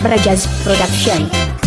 DJ Brajaz Production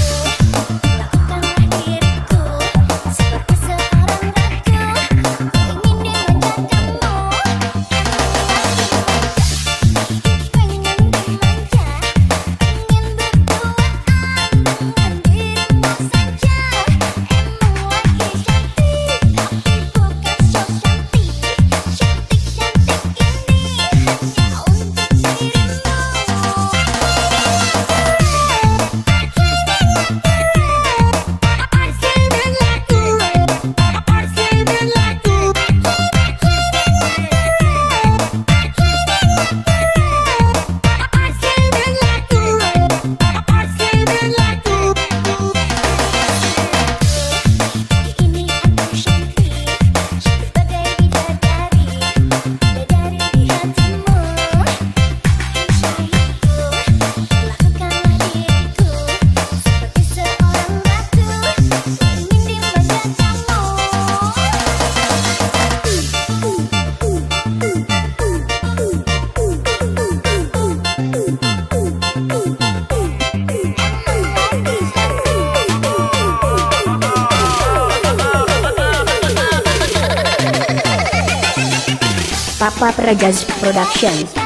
Papa Brajaz Production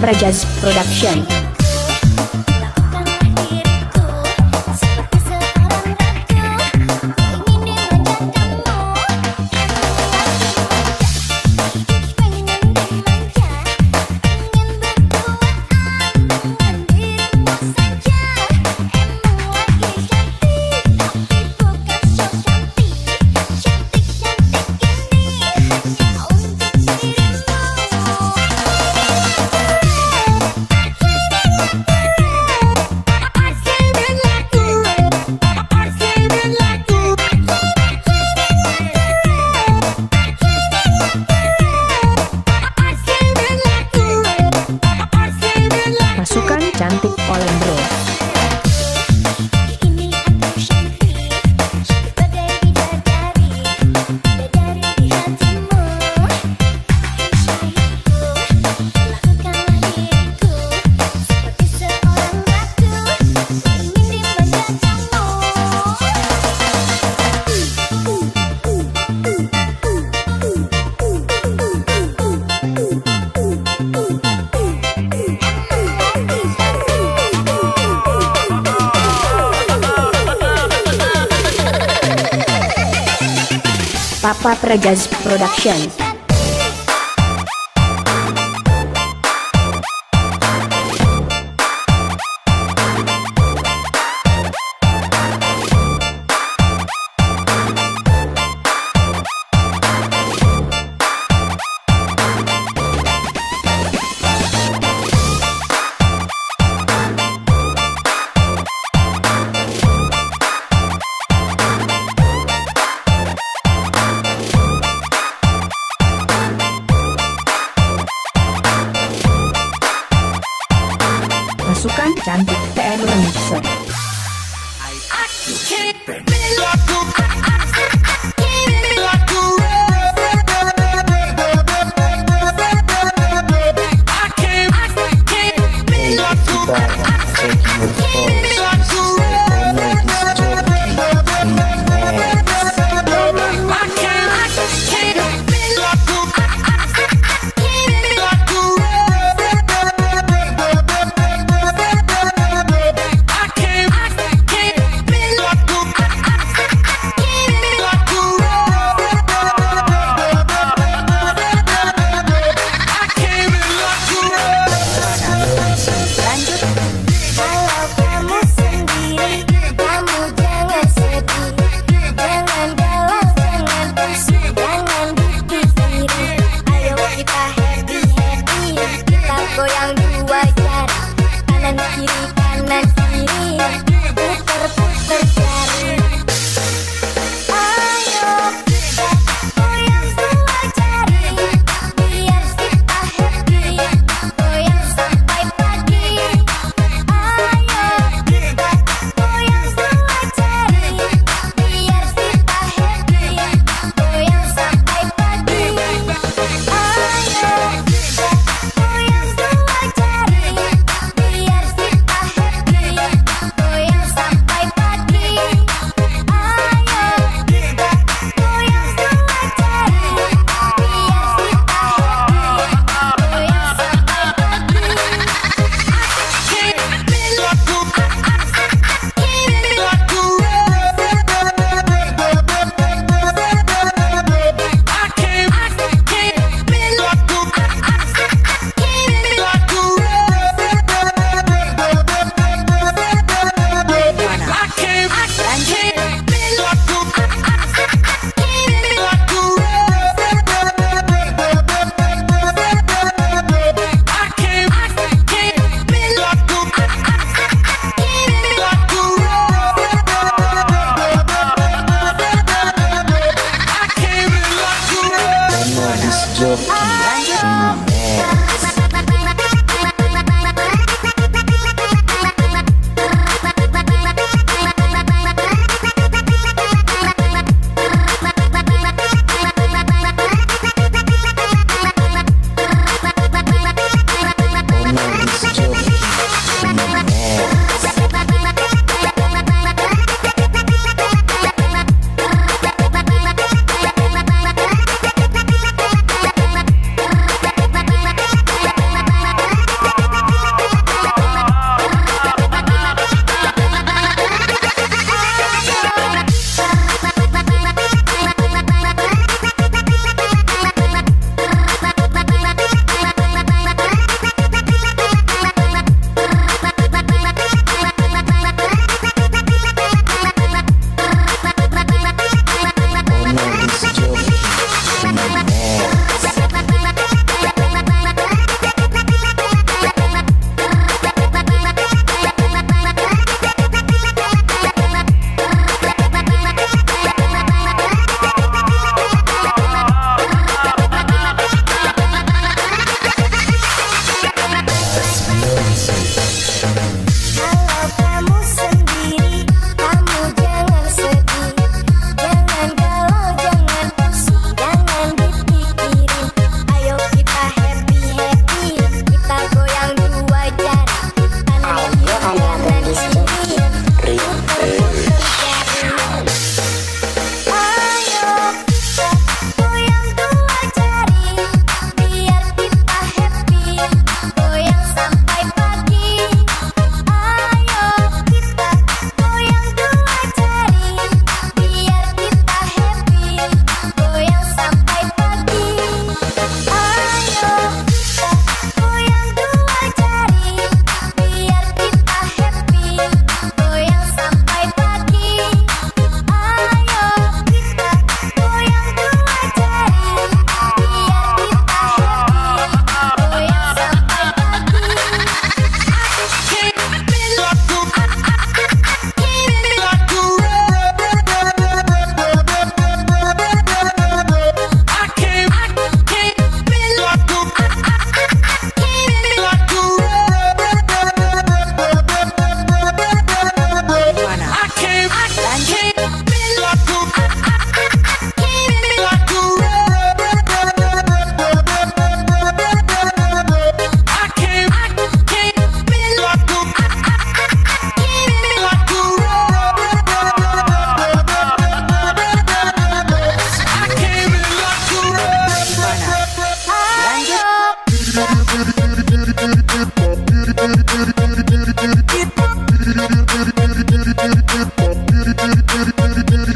DJ Brajaz Production Papa Prajaz Production Pasukan Cantik TN Remixer I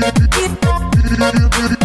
Keep on